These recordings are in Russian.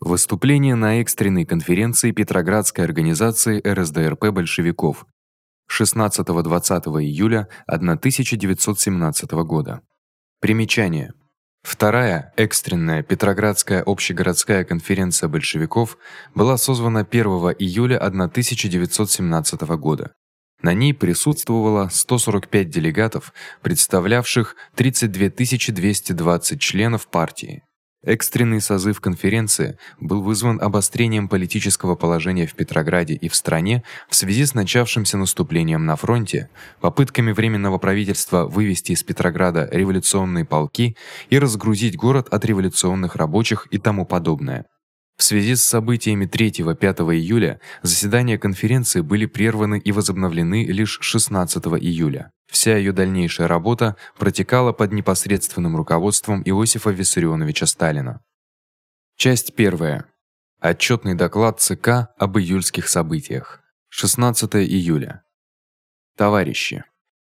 Выступление на экстренной конференции Петроградской организации РСДРП большевиков 16-20 июля 1917 года. Примечание: Вторая экстренная Петроградская общегородская конференция большевиков была созвана 1 июля 1917 года. На ней присутствовало 145 делегатов, представлявших 32 220 членов партии. Экстренный созыв конференции был вызван обострением политического положения в Петрограде и в стране в связи с начавшимся наступлением на фронте, попытками временного правительства вывести из Петрограда революционные полки и разгрузить город от революционных рабочих и тому подобное. В связи с событиями 3-5 июля заседания конференции были прерваны и возобновлены лишь 16 июля. Вся её дальнейшая работа протекала под непосредственным руководством Иосифа Виссарионовича Сталина. Часть 1. Отчётный доклад ЦК об июльских событиях. 16 июля. Товарищи,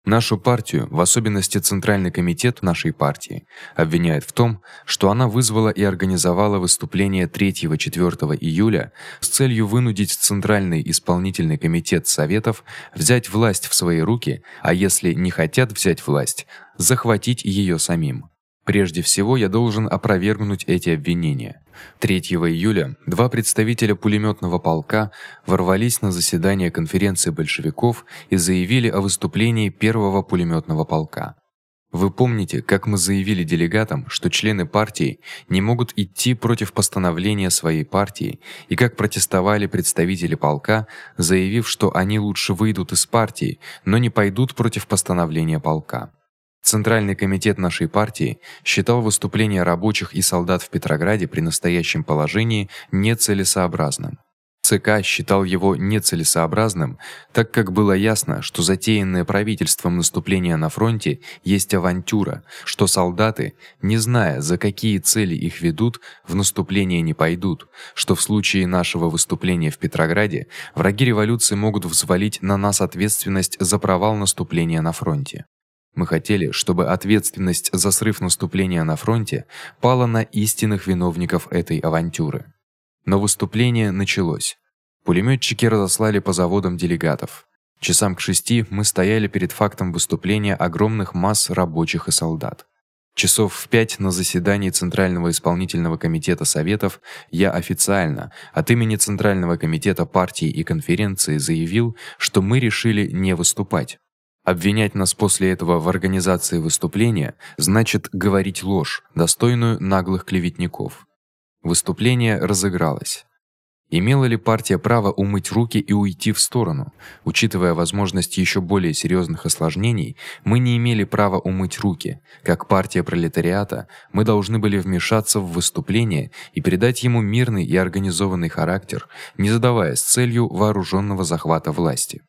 Нашу партию, в особенности Центральный комитет нашей партии, обвиняют в том, что она вызвала и организовала выступление 3-4 июля с целью вынудить Центральный исполнительный комитет советов взять власть в свои руки, а если не хотят взять власть, захватить её самим. Прежде всего, я должен опровергнуть эти обвинения. 3 июля два представителя пулемётного полка ворвались на заседание конференции большевиков и заявили о выступлении первого пулемётного полка. Вы помните, как мы заявили делегатам, что члены партии не могут идти против постановления своей партии, и как протестовали представители полка, заявив, что они лучше выйдут из партии, но не пойдут против постановления полка. Центральный комитет нашей партии считал выступление рабочих и солдат в Петрограде при настоящем положении нецелесообразным. ЦК считал его нецелесообразным, так как было ясно, что затеянное правительством наступление на фронте есть авантюра, что солдаты, не зная, за какие цели их ведут, в наступление не пойдут, что в случае нашего выступления в Петрограде враги революции могут взвалить на нас ответственность за провал наступления на фронте. Мы хотели, чтобы ответственность за срыв наступления на фронте пала на истинных виновников этой авантюры. Но выступление началось. Пулемётчики разослали по заводам делегатов. Часам к шести мы стояли перед фактом выступления огромных масс рабочих и солдат. Часов в пять на заседании Центрального исполнительного комитета советов я официально от имени Центрального комитета партии и конференции заявил, что мы решили не выступать. Обвинять нас после этого в организации выступления значит говорить ложь, достойную наглых клеветников. Выступление разыгралось. Имела ли партия право умыть руки и уйти в сторону? Учитывая возможность ещё более серьёзных осложнений, мы не имели права умыть руки. Как партия пролетариата, мы должны были вмешаться в выступление и придать ему мирный и организованный характер, не задаваясь целью вооружённого захвата власти.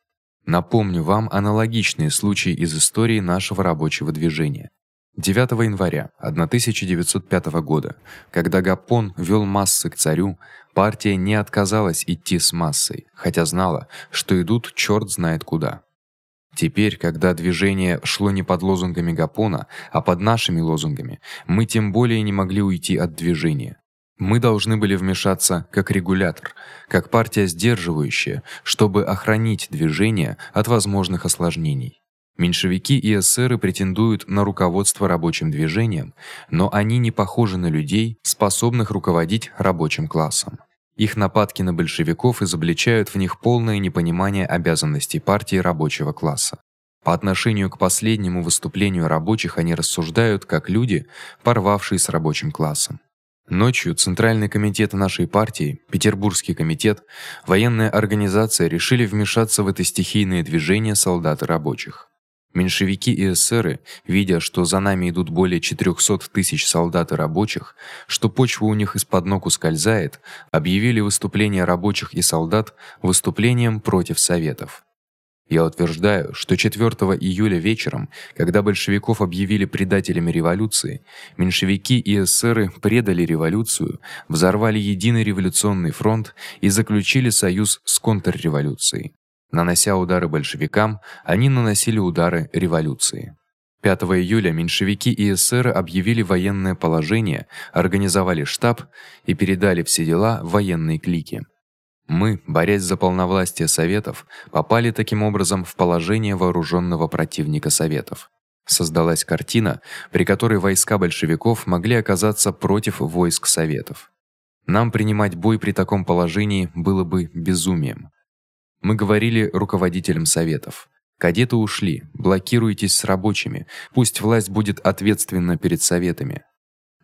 Напомню вам аналогичные случаи из истории нашего рабочего движения. 9 января 1905 года, когда Гапон вёл массы к царю, партия не отказалась идти с массой, хотя знала, что идут чёрт знает куда. Теперь, когда движение шло не под лозунгами Гапона, а под нашими лозунгами, мы тем более не могли уйти от движения. Мы должны были вмешаться как регулятор, как партия сдерживающая, чтобы охранить движение от возможных осложнений. Меньшевики и эсеры претендуют на руководство рабочим движением, но они не похожи на людей, способных руководить рабочим классом. Их нападки на большевиков изобличают в них полное непонимание обязанностей партии рабочего класса. По отношению к последнему выступлению рабочих они рассуждают как люди, порвавшие с рабочим классом. Ночью Центральный комитет нашей партии, Петербургский комитет, военная организация решили вмешаться в это стихийное движение солдат и рабочих. Меньшевики и эсеры, видя, что за нами идут более 400 тысяч солдат и рабочих, что почва у них из-под ног ускользает, объявили выступление рабочих и солдат выступлением против советов. Я утверждаю, что 4 июля вечером, когда большевиков объявили предателями революции, меньшевики и эсеры предали революцию, взорвали единый революционный фронт и заключили союз с контрреволюцией. Нанося удары большевикам, они наносили удары революции. 5 июля меньшевики и эсеры объявили военное положение, организовали штаб и передали все дела военной клике. Мы, борясь за полновластие советов, попали таким образом в положение вооружённого противника советов. Создалась картина, при которой войска большевиков могли оказаться против войск советов. Нам принимать бой при таком положении было бы безумием. Мы говорили руководителям советов: Кадеты ушли. Блокируйтесь с рабочими. Пусть власть будет ответственна перед советами.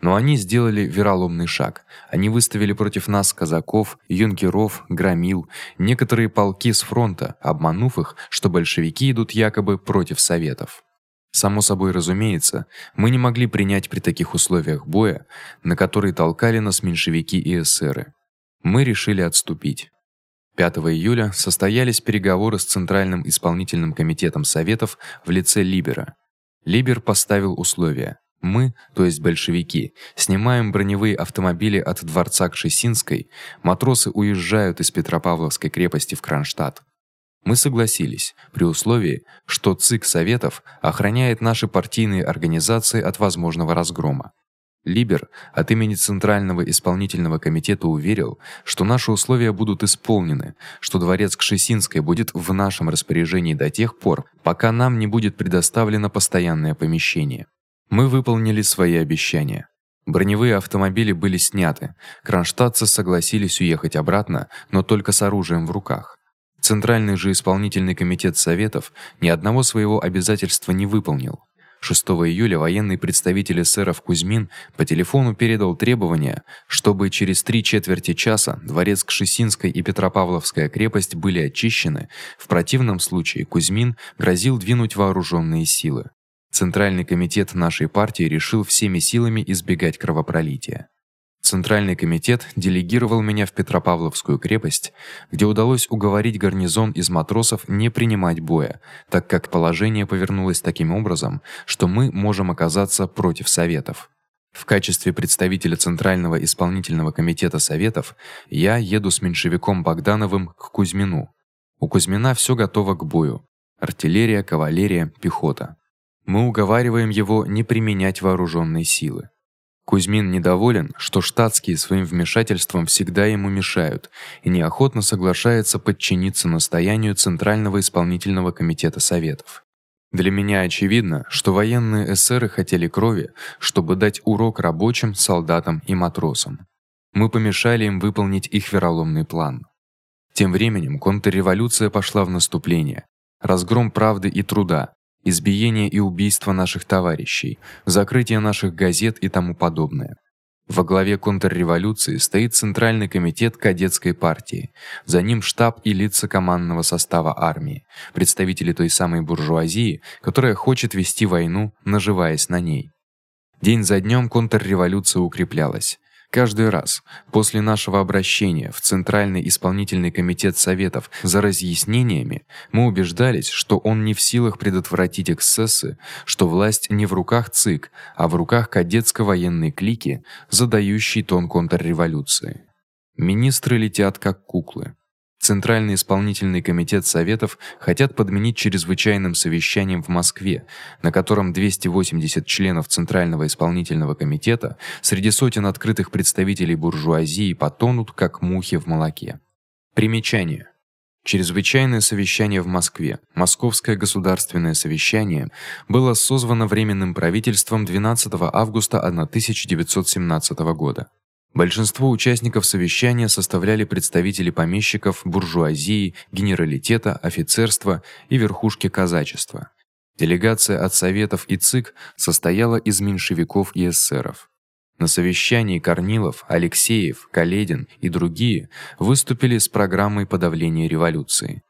Но они сделали вероломный шаг. Они выставили против нас казаков, юнкеров, громил, некоторые полки с фронта, обманув их, что большевики идут якобы против советов. Само собой разумеется, мы не могли принять при таких условиях боя, на который толкали нас меньшевики и эсеры. Мы решили отступить. 5 июля состоялись переговоры с Центральным исполнительным комитетом советов в лице Либера. Либер поставил условия: мы, то есть большевики, снимаем броневые автомобили от дворца к Шесинской, матросы уезжают из Петропавловской крепости в Кронштадт. Мы согласились при условии, что ЦИК Советов охраняет наши партийные организации от возможного разгрома. Либер от имени Центрального исполнительного комитета уверил, что наши условия будут исполнены, что дворец Кшесинской будет в нашем распоряжении до тех пор, пока нам не будет предоставлено постоянное помещение. Мы выполнили свои обещания. Броневые автомобили были сняты. Кронштадтцы согласились уехать обратно, но только с оружием в руках. Центральный же исполнительный комитет советов ни одного своего обязательства не выполнил. 6 июля военный представитель эсеров Кузьмин по телефону передал требование, чтобы через три четверти часа дворец Кшесинской и Петропавловская крепость были очищены, в противном случае Кузьмин грозил двинуть вооружённые силы. Центральный комитет нашей партии решил всеми силами избегать кровопролития. Центральный комитет делегировал меня в Петропавловскую крепость, где удалось уговорить гарнизон из матросов не принимать боя, так как положение повернулось таким образом, что мы можем оказаться против советов. В качестве представителя Центрального исполнительного комитета советов я еду с меньшевиком Богдановым к Кузьмину. У Кузьмина всё готово к бою: артиллерия, кавалерия, пехота. Мы уговариваем его не применять вооружённые силы. Кузьмин недоволен, что штатские своим вмешательством всегда ему мешают, и неохотно соглашается подчиниться настоянию Центрального исполнительного комитета советов. Для меня очевидно, что военные эсеры хотели крови, чтобы дать урок рабочим, солдатам и матросам. Мы помешали им выполнить их вероломный план. Тем временем контрреволюция пошла в наступление. Разгром правды и труда, избиение и убийство наших товарищей, закрытие наших газет и тому подобное. Во главе контрреволюции стоит Центральный комитет кадетской партии. За ним штаб и лица командного состава армии, представители той самой буржуазии, которая хочет вести войну, наживаясь на ней. День за днём контрреволюция укреплялась. Каждый раз после нашего обращения в Центральный исполнительный комитет советов за разъяснениями мы убеждались, что он не в силах предотвратить эксцессы, что власть не в руках ЦИК, а в руках кадетско-военной клики, задающей тон контрреволюции. Министры летят как куклы. Центральный исполнительный комитет советов хотят подменить чрезвычайным совещанием в Москве, на котором 280 членов Центрального исполнительного комитета среди сотен открытых представителей буржуазии потонут как мухи в молоке. Примечание: Чрезвычайное совещание в Москве, Московское государственное совещание, было созвано временным правительством 12 августа 1917 года. Большинство участников совещания составляли представители помещиков, буржуазии, генералитета, офицерства и верхушки казачества. Делегация от советов и ЦИК состояла из меньшевиков и эсеров. На совещании Корнилов, Алексеев, Каледин и другие выступили с программой подавления революции.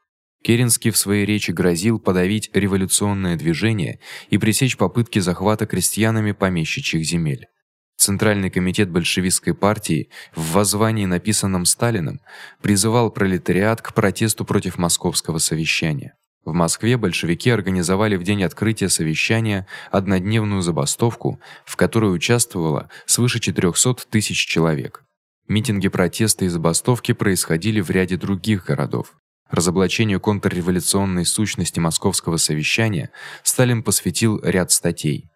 Керенский в своей речи грозил подавить революционное движение и пресечь попытки захвата крестьянами помещичьих земель. Центральный комитет большевистской партии в воззвании, написанном Сталиным, призывал пролетариат к протесту против московского совещания. В Москве большевики организовали в день открытия совещания однодневную забастовку, в которой участвовало свыше 400 тысяч человек. Митинги протеста и забастовки происходили в ряде других городов. разоблачению контрреволюционной сущности московского совещания Сталин посвятил ряд статей.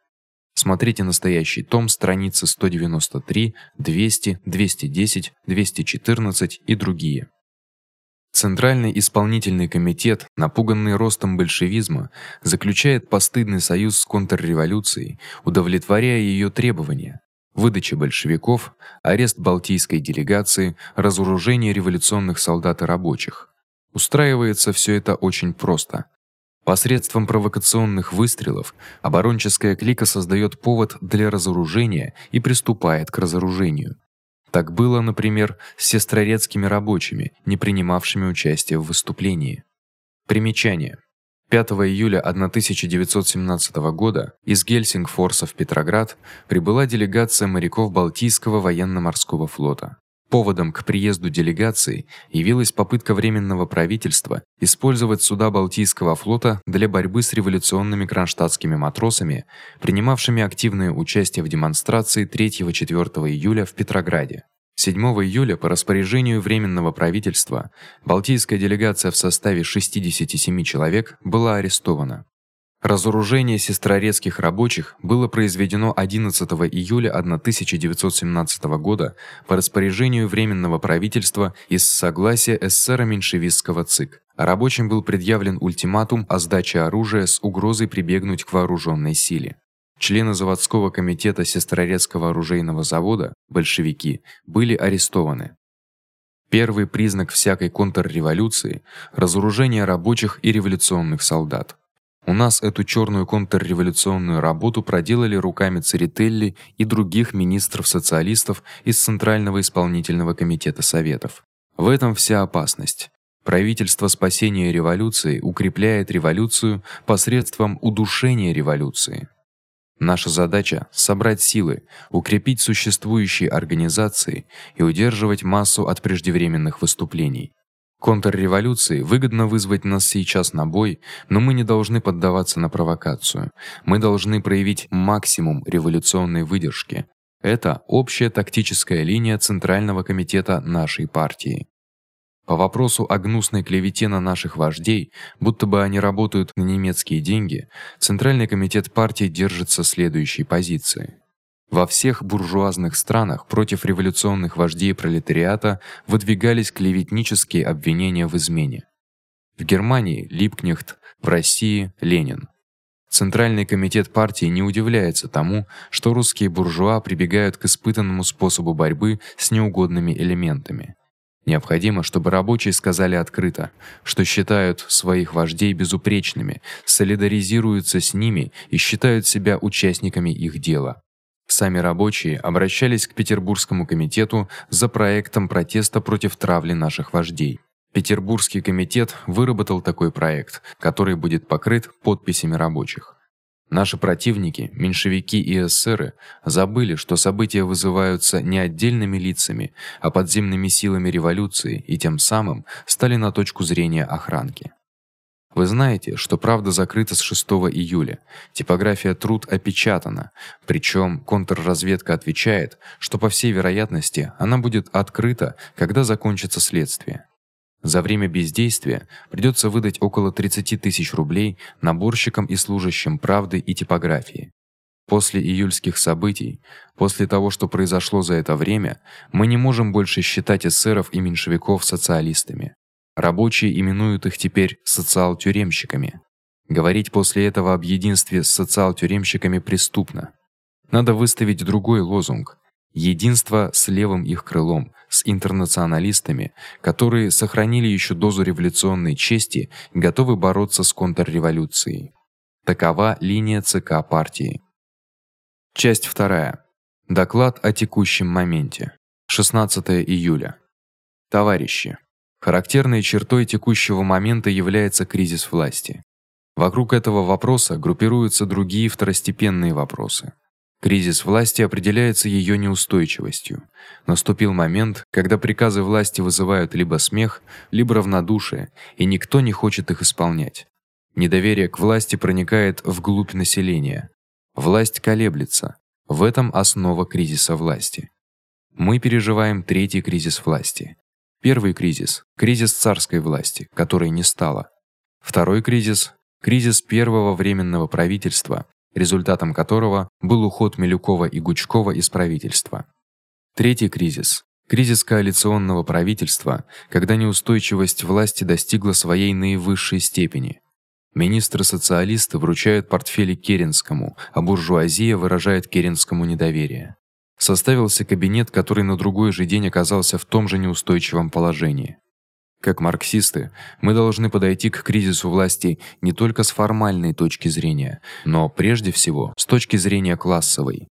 Смотрите настоящий том, страницы 193, 200, 210, 214 и другие. Центральный исполнительный комитет, напуганный ростом большевизма, заключает постыдный союз с контрреволюцией, удовлетворяя её требования: выдача большевиков, арест балтийской делегации, разоружение революционных солдат и рабочих. Устраивается всё это очень просто. Посредством провокационных выстрелов оборонческая клика создаёт повод для разоружения и приступает к разоружению. Так было, например, с сестрорецкими рабочими, не принимавшими участие в выступлении. Примечание: 5 июля 1917 года из Гельсингфорса в Петроград прибыла делегация моряков Балтийского военно-морского флота. Поводом к приезду делегации явилась попытка временного правительства использовать суда Балтийского флота для борьбы с революционными кронштадтскими матросами, принимавшими активное участие в демонстрации 3-4 июля в Петрограде. 7 июля по распоряжению временного правительства балтийская делегация в составе 67 человек была арестована. Разоружение сестрорецких рабочих было произведено 11 июля 1917 года по распоряжению временного правительства из согласия эсера меньшевистского ЦИК. Рабочим был предъявлен ультиматум о сдаче оружия с угрозой прибегнуть к вооружённой силе. Члены заводского комитета Сестрорецкого оружейного завода, большевики, были арестованы. Первый признак всякой контрреволюции разоружение рабочих и революционных солдат. У нас эту чёрную контрреволюционную работу проделали руками Церетелли и других министров-социалистов из Центрального исполнительного комитета советов. В этом вся опасность. Правительство спасения революции укрепляет революцию посредством удушения революции. Наша задача собрать силы, укрепить существующие организации и удерживать массу от преждевременных выступлений. Контрреволюции выгодно вызвать нас сейчас на бой, но мы не должны поддаваться на провокацию. Мы должны проявить максимум революционной выдержки. Это общая тактическая линия Центрального комитета нашей партии. По вопросу о гнусной клевете на наших вождей, будто бы они работают на немецкие деньги, Центральный комитет партии держится следующей позиции: во всех буржуазных странах против революционных вождей пролетариата выдвигались клеветнические обвинения в измене. В Германии Липкнехт, в России Ленин. Центральный комитет партии не удивляется тому, что русские буржуа прибегают к испытанному способу борьбы с неугодными элементами. Необходимо, чтобы рабочие сказали открыто, что считают своих вождей безупречными, солидаризируются с ними и считают себя участниками их дела. Сами рабочие обращались к Петербургскому комитету за проектом протеста против травли наших вождей. Петербургский комитет выработал такой проект, который будет покрыт подписями рабочих. Наши противники, меньшевики и эсеры, забыли, что события вызываются не отдельными лицами, а подземными силами революции, и тем самым стали на точку зрения охранки. Вы знаете, что правда закрыта с 6 июля. Типография Труд опечатана, причём контрразведка отвечает, что по всей вероятности она будет открыта, когда закончится следствие. За время бездействия придётся выдать около 30 тысяч рублей наборщикам и служащим правды и типографии. После июльских событий, после того, что произошло за это время, мы не можем больше считать эсеров и меньшевиков социалистами. Рабочие именуют их теперь социал-тюремщиками. Говорить после этого об единстве с социал-тюремщиками преступно. Надо выставить другой лозунг: единство с левым их крылом, с интернационалистами, которые сохранили ещё дозу революционной чести, готовы бороться с контрреволюцией. Такова линия ЦК партии. Часть вторая. Доклад о текущем моменте. 16 июля. Товарищи, Характерной чертой текущего момента является кризис власти. Вокруг этого вопроса группируются другие второстепенные вопросы. Кризис власти определяется её неустойчивостью. Наступил момент, когда приказы власти вызывают либо смех, либо равнодушие, и никто не хочет их исполнять. Недоверие к власти проникает вглубь населения. Власть колеблется. В этом основа кризиса власти. Мы переживаем третий кризис власти. Первый кризис кризис царской власти, которой не стало. Второй кризис кризис первого временного правительства, результатом которого был уход Милюкова и Гучкова из правительства. Третий кризис кризис коалиционного правительства, когда неустойчивость власти достигла своей наивысшей степени. Министры-социалисты вручают портфели Керенскому, а буржуазия выражает Керенскому недоверие. Составился кабинет, который на другой же день оказался в том же неустойчивом положении. Как марксисты, мы должны подойти к кризису власти не только с формальной точки зрения, но прежде всего с точки зрения классовой.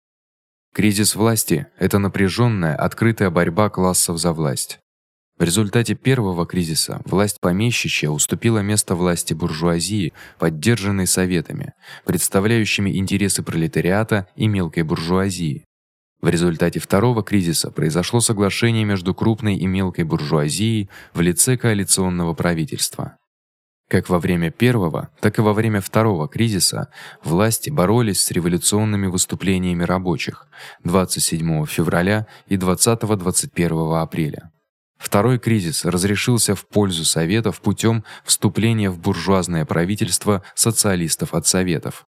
Кризис власти это напряженная, открытая борьба классов за власть. В результате первого кризиса власть помещичья уступила место власти буржуазии, поддержанной советами, представляющими интересы пролетариата и мелкой буржуазии. В результате второго кризиса произошло соглашение между крупной и мелкой буржуазией в лице коалиционного правительства. Как во время первого, так и во время второго кризиса власти боролись с революционными выступлениями рабочих 27 февраля и 20-21 апреля. Второй кризис разрешился в пользу советов путём вступления в буржуазное правительство социалистов от советов.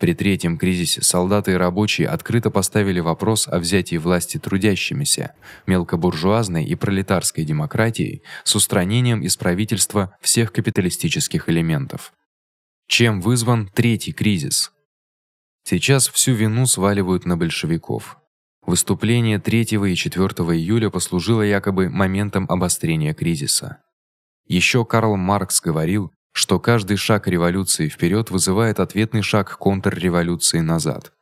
При третьем кризисе солдаты и рабочие открыто поставили вопрос о взятии власти трудящимися, мелкобуржуазной и пролетарской демократией с устранением из правительства всех капиталистических элементов. Чем вызван третий кризис? Сейчас всю вину сваливают на большевиков. Выступление 3 и 4 июля послужило якобы моментом обострения кризиса. Ещё Карл Маркс говорил, что каждый шаг революции вперед вызывает ответный шаг контрреволюции назад.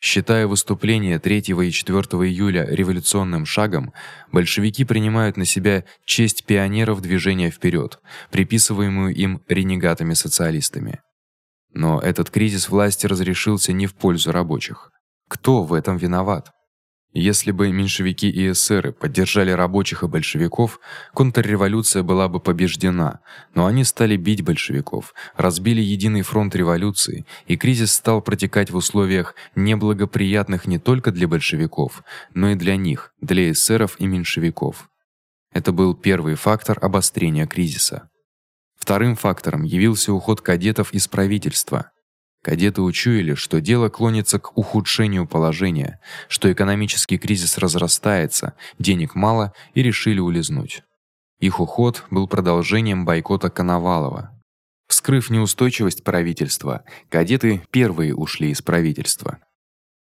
Считая выступление 3 и 4 июля революционным шагом, большевики принимают на себя честь пионеров движения вперед, приписываемую им ренегатами-социалистами. Но этот кризис власти разрешился не в пользу рабочих. Кто в этом виноват? Если бы меньшевики и эсеры поддержали рабочих и большевиков, контрреволюция была бы побеждена, но они стали бить большевиков, разбили единый фронт революции, и кризис стал протекать в условиях неблагоприятных не только для большевиков, но и для них, для эсеров и меньшевиков. Это был первый фактор обострения кризиса. Вторым фактором явился уход кадетов из правительства. Кадеты учуяли, что дело клонится к ухудшению положения, что экономический кризис разрастается, денег мало и решили улизнуть. Их уход был продолжением бойкота Коновалова. Вскрыв неустойчивость правительства, кадеты первые ушли из правительства.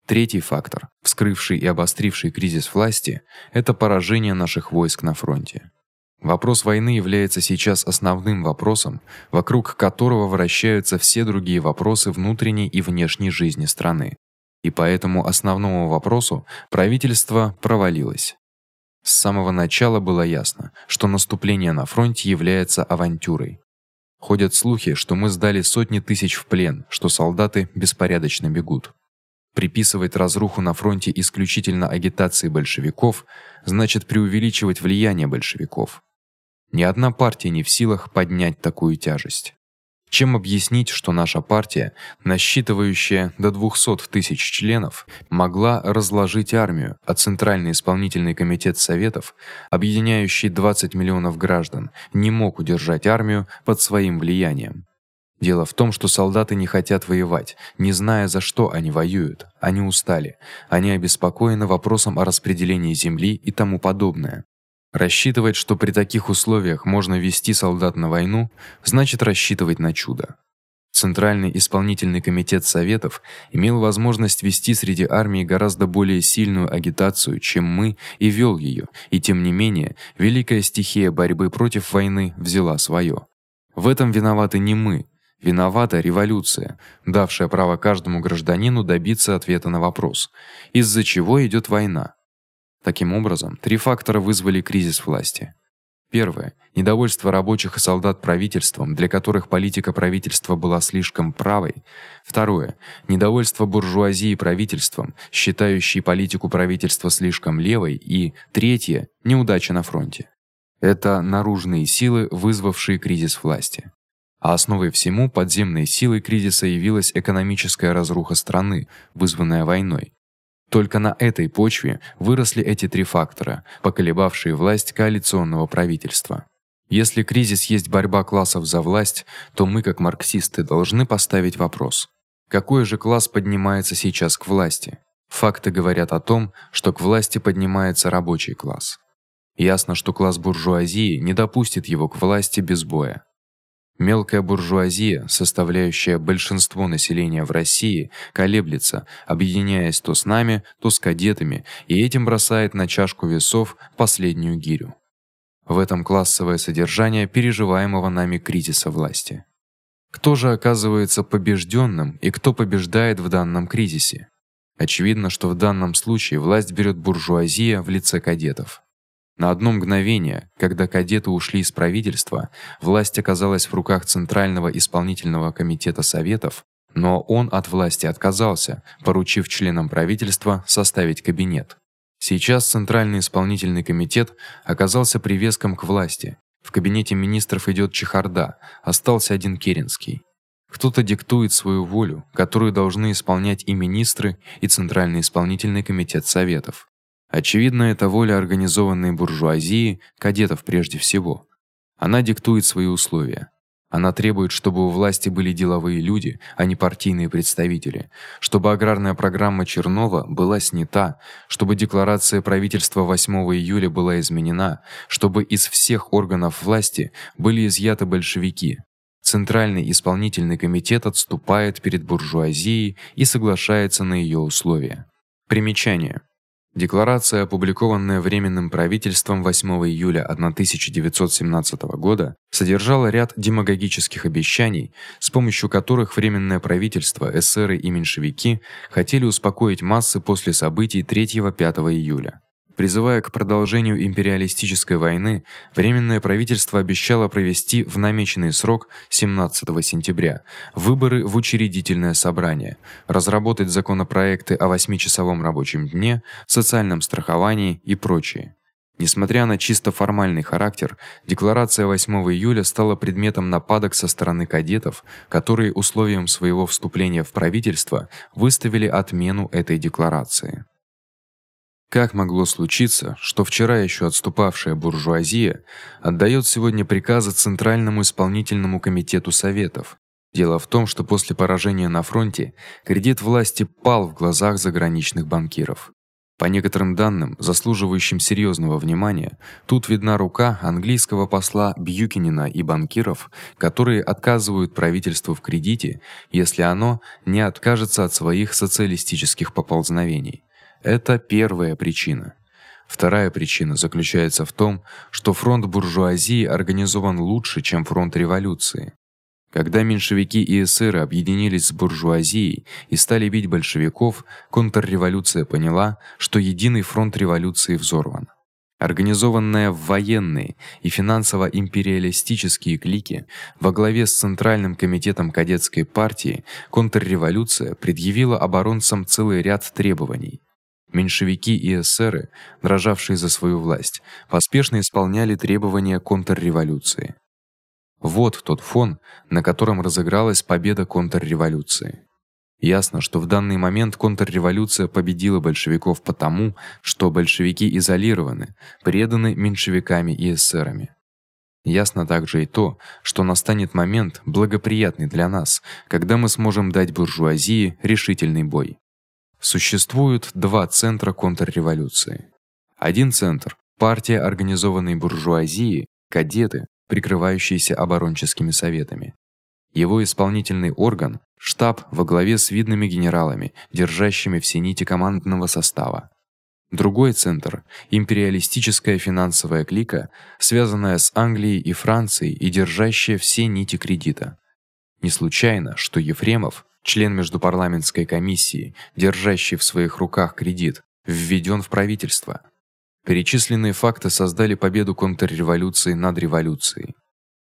Третий фактор, вскрывший и обостривший кризис власти это поражение наших войск на фронте. Вопрос войны является сейчас основным вопросом, вокруг которого вращаются все другие вопросы внутренней и внешней жизни страны. И по этому основному вопросу правительство провалилось. С самого начала было ясно, что наступление на фронте является авантюрой. Ходят слухи, что мы сдали сотни тысяч в плен, что солдаты беспорядочно бегут. Приписывать разруху на фронте исключительно агитации большевиков значит преувеличивать влияние большевиков. Ни одна партия не в силах поднять такую тяжесть. Чем объяснить, что наша партия, насчитывающая до 200 тысяч членов, могла разложить армию, а Центральный исполнительный комитет советов, объединяющий 20 миллионов граждан, не мог удержать армию под своим влиянием? Дело в том, что солдаты не хотят воевать, не зная, за что они воюют. Они устали. Они обеспокоены вопросом о распределении земли и тому подобное. Рассчитывать, что при таких условиях можно вести солдат на войну, значит рассчитывать на чудо. Центральный исполнительный комитет советов имел возможность вести среди армии гораздо более сильную агитацию, чем мы, и вел её, и тем не менее, великая стихия борьбы против войны взяла своё. В этом виноваты не мы, виновата революция, давшая право каждому гражданину добиться ответа на вопрос: из-за чего идёт война? Таким образом, три фактора вызвали кризис власти. Первое недовольство рабочих и солдат правительством, для которых политика правительства была слишком правой. Второе недовольство буржуазии правительством, считающей политику правительства слишком левой, и третье неудача на фронте. Это наружные силы, вызвавшие кризис власти. А основой всему подземной силой кризиса явилась экономическая разруха страны, вызванная войной. Только на этой почве выросли эти три фактора, поколебавшие власть коалиционного правительства. Если кризис есть борьба классов за власть, то мы, как марксисты, должны поставить вопрос: какой же класс поднимается сейчас к власти? Факты говорят о том, что к власти поднимается рабочий класс. Ясно, что класс буржуазии не допустит его к власти без боя. Мелкая буржуазия, составляющая большинство населения в России, колеблется, объединяясь то с нами, то с кадетами, и этим бросает на чашку весов последнюю гирю. В этом классовое содержание переживаемого нами кризиса власти. Кто же оказывается побежденным и кто побеждает в данном кризисе? Очевидно, что в данном случае власть берет буржуазия в лице кадетов. На одно мгновение, когда кадеты ушли из правительства, власть оказалась в руках Центрального исполнительного комитета советов, но он от власти отказался, поручив членам правительства составить кабинет. Сейчас Центральный исполнительный комитет оказался привеском к власти. В кабинете министров идёт чехарда, остался один Керенский. Кто-то диктует свою волю, которую должны исполнять и министры, и Центральный исполнительный комитет советов. Очевидно, это воля организованной буржуазии, кадетов прежде всего. Она диктует свои условия. Она требует, чтобы у власти были деловые люди, а не партийные представители, чтобы аграрная программа Чернова была снята, чтобы декларация правительства 8 июля была изменена, чтобы из всех органов власти были изъяты большевики. Центральный исполнительный комитет отступает перед буржуазией и соглашается на её условия. Примечание: Декларация, опубликованная временным правительством 8 июля 1917 года, содержала ряд демагогических обещаний, с помощью которых временное правительство, эсеры и меньшевики хотели успокоить массы после событий 3-5 июля. Призывая к продолжению империалистической войны, временное правительство обещало провести в намеченный срок 17 сентября выборы в учредительное собрание, разработать законопроекты о восьмичасовом рабочем дне, социальном страховании и прочее. Несмотря на чисто формальный характер, декларация 8 июля стала предметом нападок со стороны кадетов, которые условием своего вступления в правительство выставили отмену этой декларации. Как могло случиться, что вчера ещё отступавшая буржуазия отдаёт сегодня приказы Центральному исполнительному комитету советов? Дело в том, что после поражения на фронте кредит власти пал в глазах заграничных банкиров. По некоторым данным, заслуживающим серьёзного внимания, тут видна рука английского посла Бьюкинена и банкиров, которые отказывают правительству в кредите, если оно не откажется от своих социалистических поползновений. Это первая причина. Вторая причина заключается в том, что фронт буржуазии организован лучше, чем фронт революции. Когда меньшевики и эсеры объединились с буржуазией и стали бить большевиков, контрреволюция поняла, что единый фронт революции взорван. Организованная в военные и финансово-империалистические клики во главе с Центральным комитетом кадетской партии, контрреволюция предъявила оборонцам целый ряд требований. Меньшевики и эсеры, дрожавшие за свою власть, поспешно исполняли требования контрреволюции. Вот тот фон, на котором разыгралась победа контрреволюции. Ясно, что в данный момент контрреволюция победила большевиков потому, что большевики изолированы, преданы меньшевиками и эсерами. Ясно также и то, что настанет момент благоприятный для нас, когда мы сможем дать буржуазии решительный бой. Существуют два центра контрреволюции. Один центр партия организованной буржуазии, кадеты, прикрывающиеся оборонческими советами. Его исполнительный орган штаб во главе с видными генералами, держащими все нити командного состава. Другой центр империалистическая финансовая клика, связанная с Англией и Францией и держащая все нити кредита. Не случайно, что Ефремов член междупарламентской комиссии, держащий в своих руках кредит, введен в правительство. Перечисленные факты создали победу контрреволюции над революцией.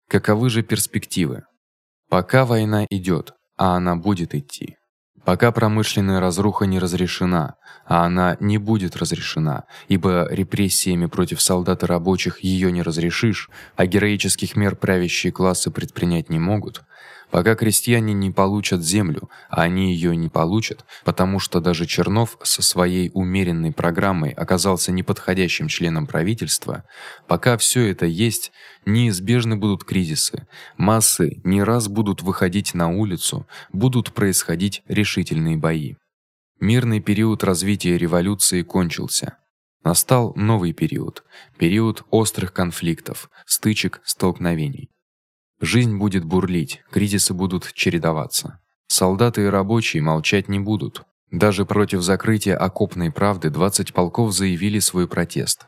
Каковы же перспективы? Пока война идет, а она будет идти. Пока промышленная разруха не разрешена, а она не будет разрешена, ибо репрессиями против солдат и рабочих её не разрешишь, а героических мер правящие классы предпринять не могут. Пока крестьяне не получат землю, а они её не получат, потому что даже Чернов со своей умеренной программой оказался неподходящим членом правительства, пока всё это есть, неизбежны будут кризисы. Массы не раз будут выходить на улицу, будут происходить решительные бои. Мирный период развития революции кончился. Настал новый период, период острых конфликтов, стычек, столкновений. Жизнь будет бурлить, кризисы будут чередоваться. Солдаты и рабочие молчать не будут. Даже против закрытия окопной правды 20 полков заявили свой протест.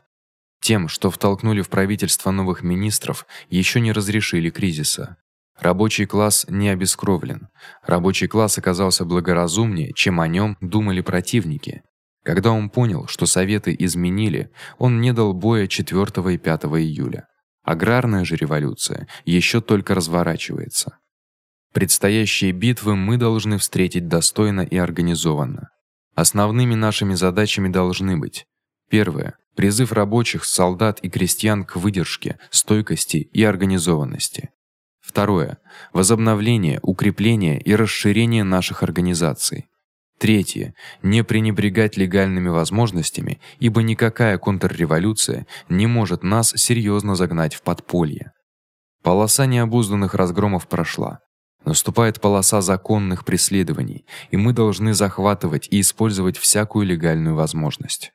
Тем, что втолкнули в правительство новых министров, ещё не разрешили кризиса. Рабочий класс не обескровлен. Рабочий класс оказался благоразумнее, чем о нём думали противники. Когда он понял, что советы изменили, он не дал боя 4 и 5 июля. Аграрная же революция ещё только разворачивается. Предстоящие битвы мы должны встретить достойно и организованно. Основными нашими задачами должны быть: первое призыв рабочих, солдат и крестьян к выдержке, стойкости и организованности. Второе возобновление, укрепление и расширение наших организаций. Третье не пренебрегать легальными возможностями, ибо никакая контрреволюция не может нас серьёзно загнать в подполье. Полоса необузданных разгромов прошла. Наступает полоса законных преследований, и мы должны захватывать и использовать всякую легальную возможность.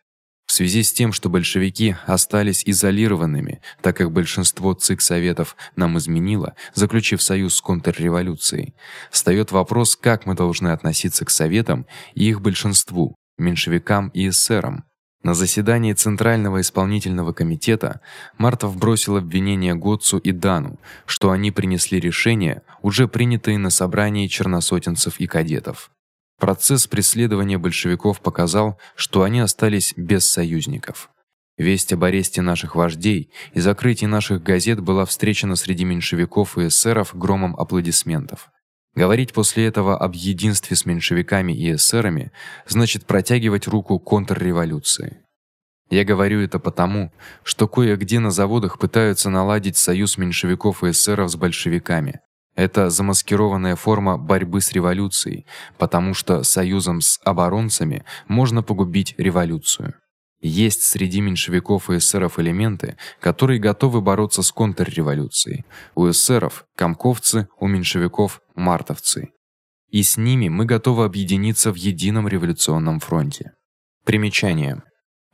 В связи с тем, что большевики остались изолированными, так как большинство ЦИК советов нам изменило, заключив союз с контрреволюцией, встаёт вопрос, как мы должны относиться к советам и их большинству, меньшевикам и эсерам. На заседании Центрального исполнительного комитета Мартов бросил обвинение Готцу и Дану, что они принесли решения, уже принятые на собрании черносотенцев и кадетов. Процесс преследования большевиков показал, что они остались без союзников. Весть об аресте наших вождей и закрытии наших газет была встречена среди меньшевиков и эсеров громом аплодисментов. Говорить после этого об единстве с меньшевиками и эсерами значит протягивать руку контрреволюции. Я говорю это потому, что кое-где на заводах пытаются наладить союз меньшевиков и эсеров с большевиками. Это замаскированная форма борьбы с революцией, потому что союзом с оборонцами можно погубить революцию. Есть среди меньшевиков и эсеров элементы, которые готовы бороться с контрреволюцией. У эсеров комковцы, у меньшевиков мартовцы. И с ними мы готовы объединиться в едином революционном фронте. Примечание: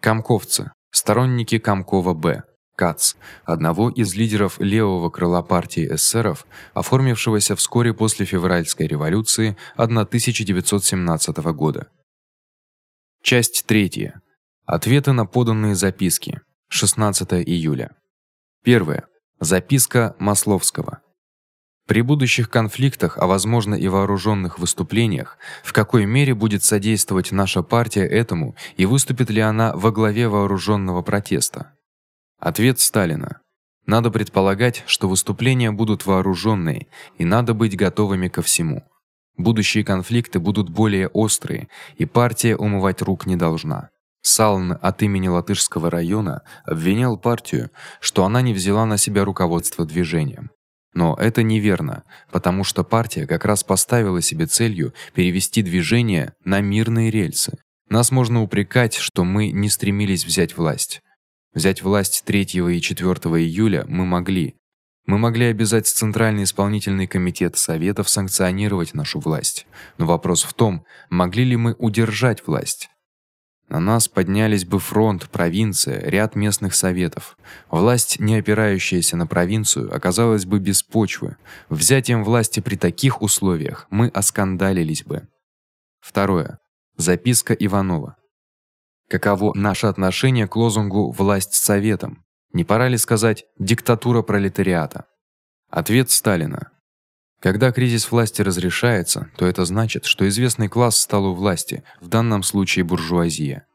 комковцы сторонники Комкова Б. Кац, одного из лидеров левого крыла партии эсеров, оформившегося вскоре после февральской революции 1917 года. Часть 3. Ответы на поданные записки. 16 июля. Первое. Записка Масловского. При будущих конфликтах, а возможно и вооружённых выступлениях, в какой мере будет содействовать наша партия этому и выступит ли она во главе вооружённого протеста? Ответ Сталина. Надо предполагать, что выступления будут вооружённые, и надо быть готовыми ко всему. Будущие конфликты будут более острые, и партия умывать рук не должна. Салн от имени Латышского района обвинял партию, что она не взяла на себя руководство движением. Но это неверно, потому что партия как раз поставила себе целью перевести движение на мирные рельсы. Нас можно упрекать, что мы не стремились взять власть. Взять власть 3 и 4 июля мы могли. Мы могли обязать Центральный исполнительный комитет советов санкционировать нашу власть. Но вопрос в том, могли ли мы удержать власть. На нас поднялись бы фронт, провинция, ряд местных советов. Власть, не опирающаяся на провинцию, оказалась бы без почвы. Взятием власти при таких условиях мы оскандалились бы. Второе. Записка Иванова. Каково наше отношение к лозунгу власть советом? Не пора ли сказать диктатура пролетариата? Ответ Сталина. Когда кризис власти разрешается, то это значит, что известный класс стал у власти, в данном случае буржуазия.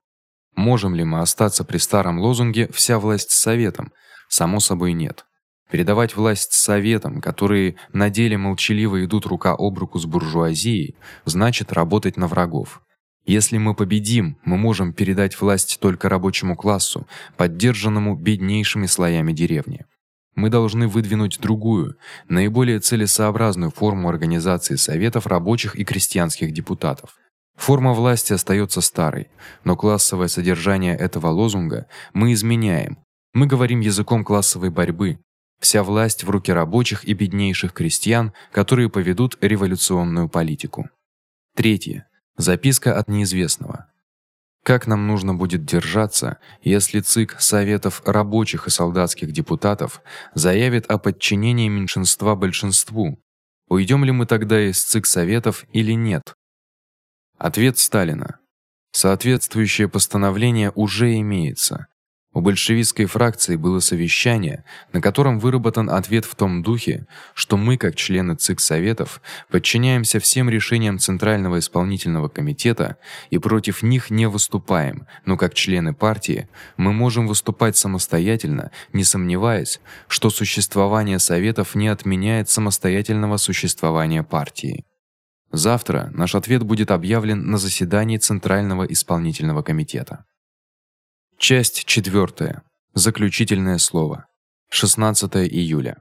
Можем ли мы остаться при старом лозунге вся власть советом? Само собой нет. Передавать власть советам, которые на деле молчаливо идут рука об руку с буржуазией, значит работать на врагов. Если мы победим, мы можем передать власть только рабочему классу, поддержанному беднейшими слоями деревни. мы должны выдвинуть другую, наиболее целесообразную форму организации советов рабочих и крестьянских депутатов. Форма власти остаётся старой, но классовое содержание этого лозунга мы изменяем. Мы говорим языком классовой борьбы. Вся власть в руке рабочих и беднейших крестьян, которые поведут революционную политику. Третье. Записка от неизвестного. Как нам нужно будет держаться, если ЦИК советов рабочих и солдатских депутатов заявит о подчинении меньшинства большинству? Уйдём ли мы тогда из ЦИК советов или нет? Ответ Сталина. Соответствующее постановление уже имеется. У большевистской фракции было совещание, на котором выработан ответ в том духе, что мы, как члены ЦИК советов, подчиняемся всем решениям Центрального исполнительного комитета и против них не выступаем, но как члены партии мы можем выступать самостоятельно, не сомневаясь, что существование советов не отменяет самостоятельного существования партии. Завтра наш ответ будет объявлен на заседании Центрального исполнительного комитета. Часть 4. Заключительное слово. 16 июля.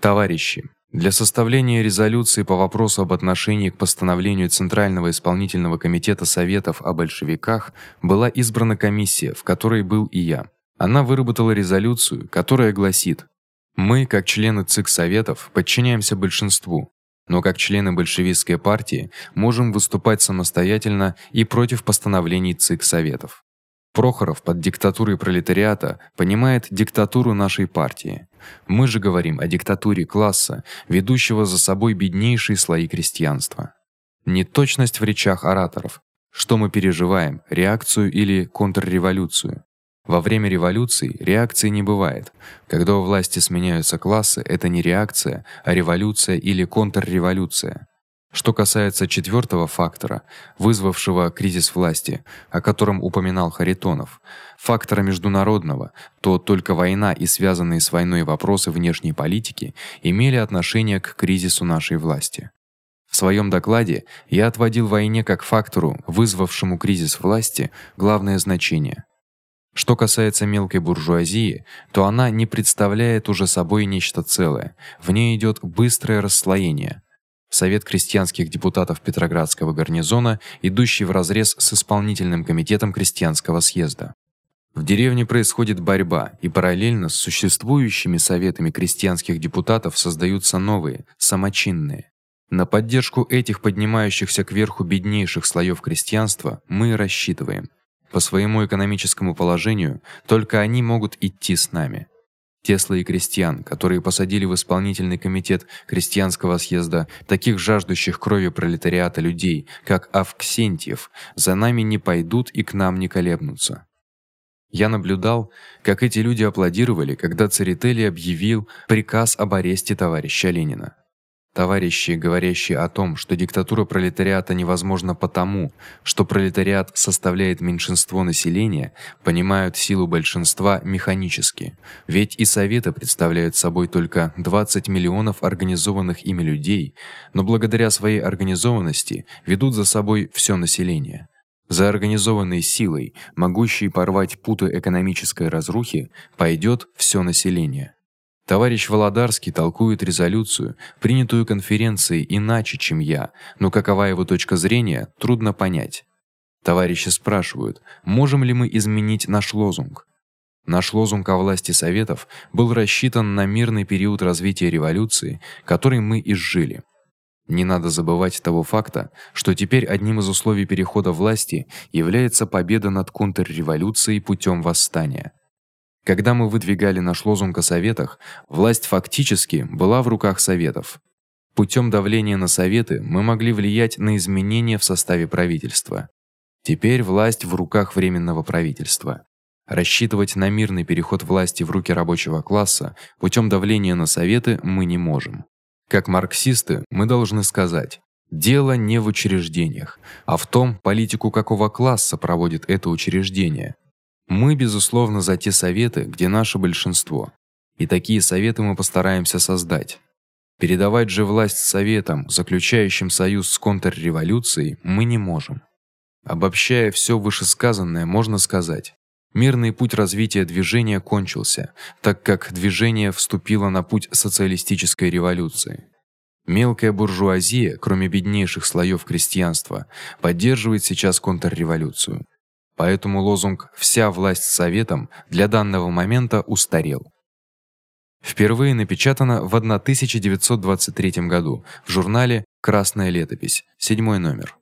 Товарищи, для составления резолюции по вопросу об отношении к постановлению Центрального исполнительного комитета советов о большевиках была избрана комиссия, в которой был и я. Она выработала резолюцию, которая гласит: мы, как члены ЦИК советов, подчиняемся большинству, но как члены большевистской партии можем выступать самостоятельно и против постановлений ЦИК советов. Прохоров под диктатурой пролетариата понимает диктатуру нашей партии. Мы же говорим о диктатуре класса, ведущего за собой беднейшие слои крестьянства. Неточность в речах ораторов. Что мы переживаем: реакцию или контрреволюцию? Во время революции реакции не бывает. Когда у власти сменяются классы, это не реакция, а революция или контрреволюция. Что касается четвёртого фактора, вызвавшего кризис власти, о котором упоминал Харитонов, фактора международного, то только война и связанные с войной вопросы внешней политики имели отношение к кризису нашей власти. В своём докладе я отводил войне как фактору, вызвавшему кризис власти, главное значение. Что касается мелкой буржуазии, то она не представляет уже собой нечто целое. В ней идёт быстрое расслоение. Совет крестьянских депутатов Петроградского гарнизона, идущий вразрез с исполнительным комитетом крестьянского съезда. В деревне происходит борьба, и параллельно с существующими советами крестьянских депутатов создаются новые, самочинные. На поддержку этих поднимающихся кверху беднейших слоёв крестьянства мы рассчитываем. По своему экономическому положению только они могут идти с нами. Тесла и крестьян, которые посадили в исполнительный комитет крестьянского съезда таких жаждущих крови пролетариата людей, как Авксентьев, за нами не пойдут и к нам не колеблются. Я наблюдал, как эти люди аплодировали, когда Церетели объявил приказ об аресте товарища Ленина. Товарищи, говорящие о том, что диктатура пролетариата невозможна потому, что пролетариат составляет меньшинство населения, понимают силу большинства механически. Ведь и советы представляют собой только 20 миллионов организованных ими людей, но благодаря своей организованности ведут за собой всё население. За организованной силой, могущей порвать путы экономической разрухи, пойдёт всё население. Товарищ Володарский толкует резолюцию, принятую конференцией, иначе, чем я, но какова его точка зрения, трудно понять. Товарищи спрашивают: можем ли мы изменить наш лозунг? Наш лозунг о власти советов был рассчитан на мирный период развития революции, который мы изжили. Не надо забывать того факта, что теперь одним из условий перехода власти является победа над контрреволюцией путём восстания. Когда мы выдвигали наш лозунг о советах, власть фактически была в руках советов. Путём давления на советы мы могли влиять на изменения в составе правительства. Теперь власть в руках временного правительства. Рассчитывать на мирный переход власти в руки рабочего класса путём давления на советы мы не можем. Как марксисты, мы должны сказать: дело не в учреждениях, а в том, политику какого класса проводит это учреждение. Мы безусловно за те советы, где наше большинство. И такие советы мы постараемся создать. Передавать же власть советам, заключающим союз с контрреволюцией, мы не можем. Обобщая всё вышесказанное, можно сказать: Мирный путь развития движения кончился, так как движение вступило на путь социалистической революции. Мелкая буржуазия, кроме беднейших слоёв крестьянства, поддерживает сейчас контрреволюцию. Поэтому лозунг вся власть советам для данного момента устарел. Впервые напечатано в 1923 году в журнале Красная летопись, седьмой номер.